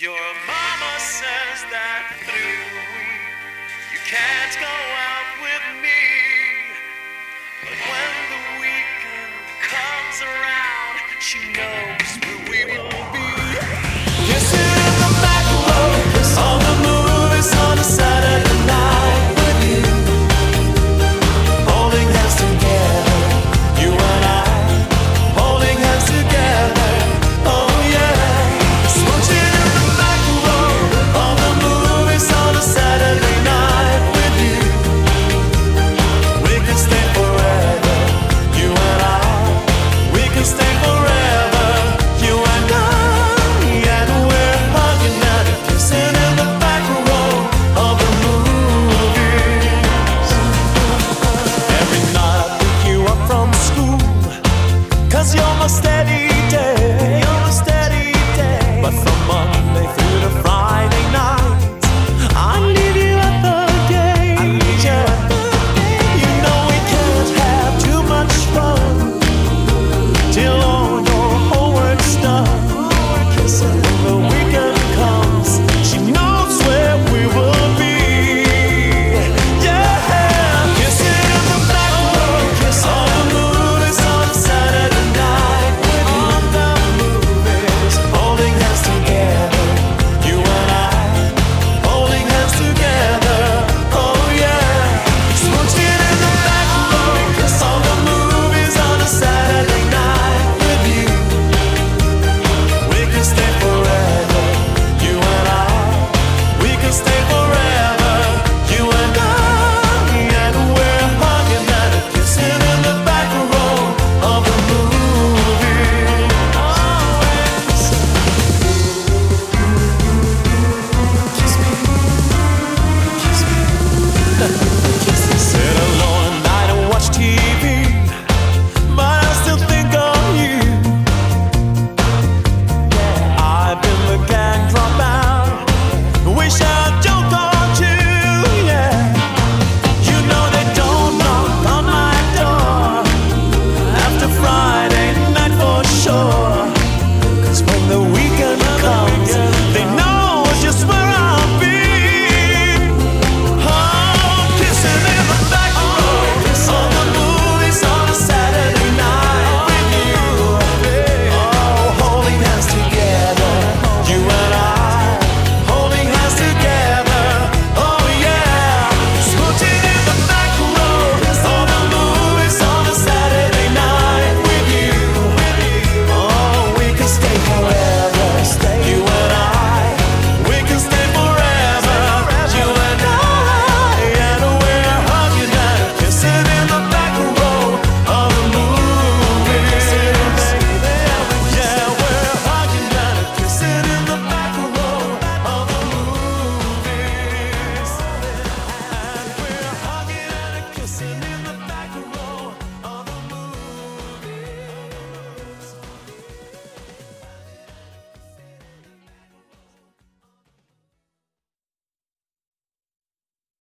Your mama says that through you can't go out with me. But when the weekend comes around, she knows.